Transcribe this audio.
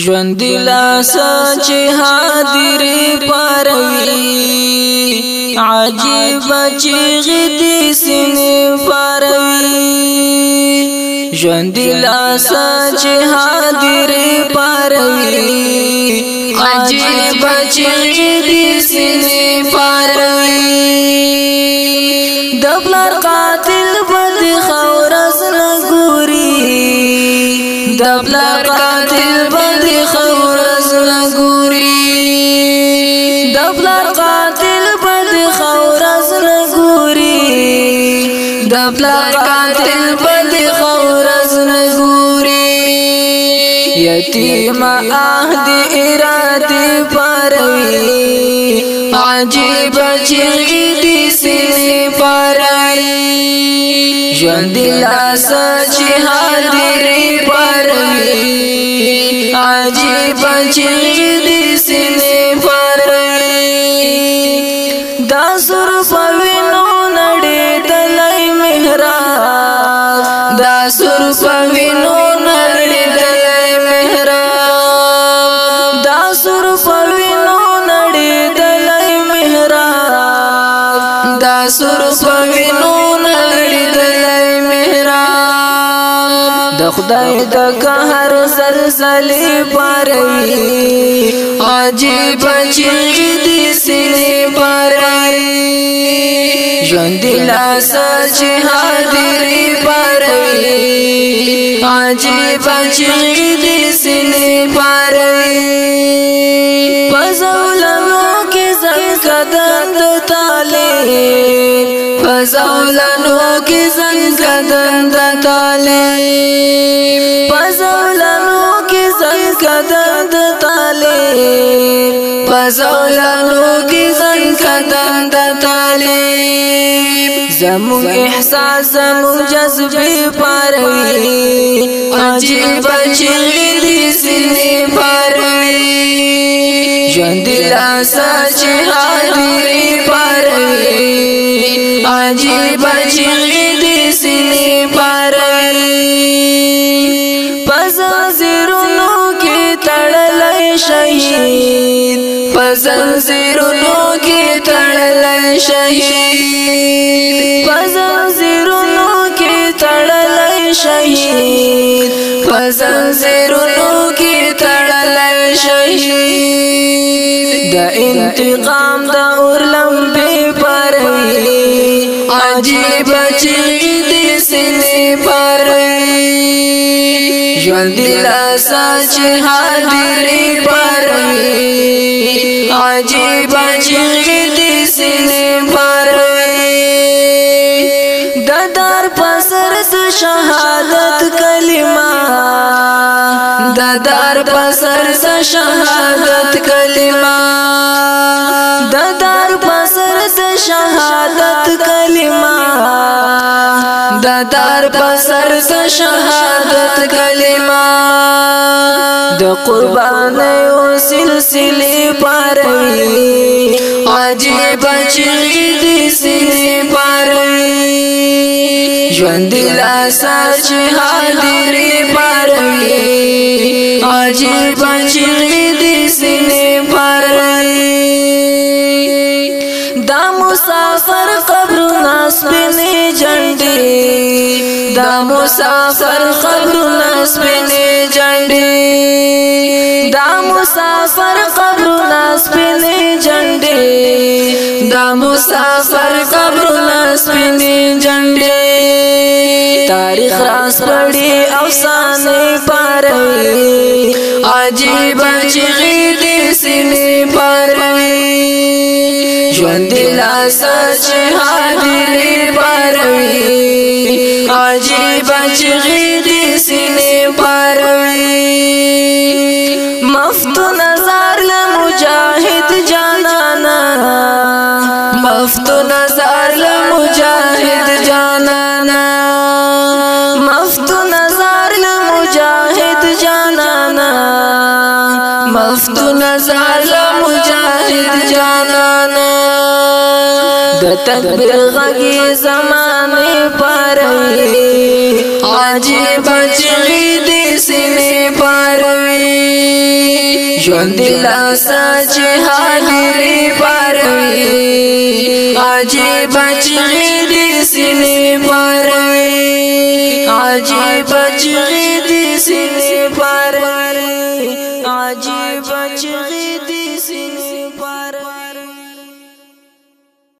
ژوندی لاسا چې حاضر پروي عجیب چې غدي سینې پروي ژوندی لاسا چې حاضر پروي عجیب چې غدي سینې پروي دبلر قاتل بد خورس نه ګوري دبلر پلار قاتل بد خورز نگوری یتیم آه دی ارادی پروی عجیب چیغی دی سیلی پروی جون دلاسا چی حاضری پروی عجیب چیغی دی سیلی پروی دا سر پوینو نړی د محراب دا سر پوینو نړی د محراب دا سر پوینو نړی د محراب د خدای د قهر زلزلې پاروي عجیب چیغې دې سینې پاروي ژوند لا سچ حاضرې پاروي عجیب چغی دی سینه پاروی پزولنو کی زن کدن دو تعلیم پزولنو کی زن کدن دو تعلیم پزولنو کی زن کدن دو تعلیم پزولنو کی زن کدن دو تعلیم زمو احساس زمو جذبی عجیب چغی دی سینی پروی ژوند لاسا چی حاضری پروی عجیب چغی دی سینی پروی پس زیرونو کی تړلای شهید پس زیرونو کی تړلای شهید پس زیرونو کی تړلای شهید پزنزیرونو کی تړل شهید د انتقام د اورلم په پرې عجیب چیغې دې سینې پرې ژوند لا سچ حاضرې پرې عجیب چیغې دې سینې پرې د دار پسر د شهادت دار پسر ز شهادت کلمه د دار پسر ز شهادت کلمه د دار پسر ز شهادت کلمه د قربان او سلسله پاروي عجیب چیغې دي سینې پاروي ژوند لا سچ حاضر پاروي عجیب چیغی دی سینے پر دا مسافر قبر ناسبن جنڈی دا مسافر قبر ناسبن جنڈی دا مسافر قبر ناسبن جنڈی دا مسافر قبر ناسبن جنڈی تاریخ راس پڑی افسانے پاروی واجب چغی دی سینی پروی جوان دل آسا چهادری پروی عجیب چغی دی سینی پروی مفت نظر لمجاہد جان د تکبیر غږی زمانه پروي عجیب چغی دې سینې پروي ژوند لا سچ حاضرې پروي عجیب چغی دې سینې پروي عجیب چغی دې سینې پروي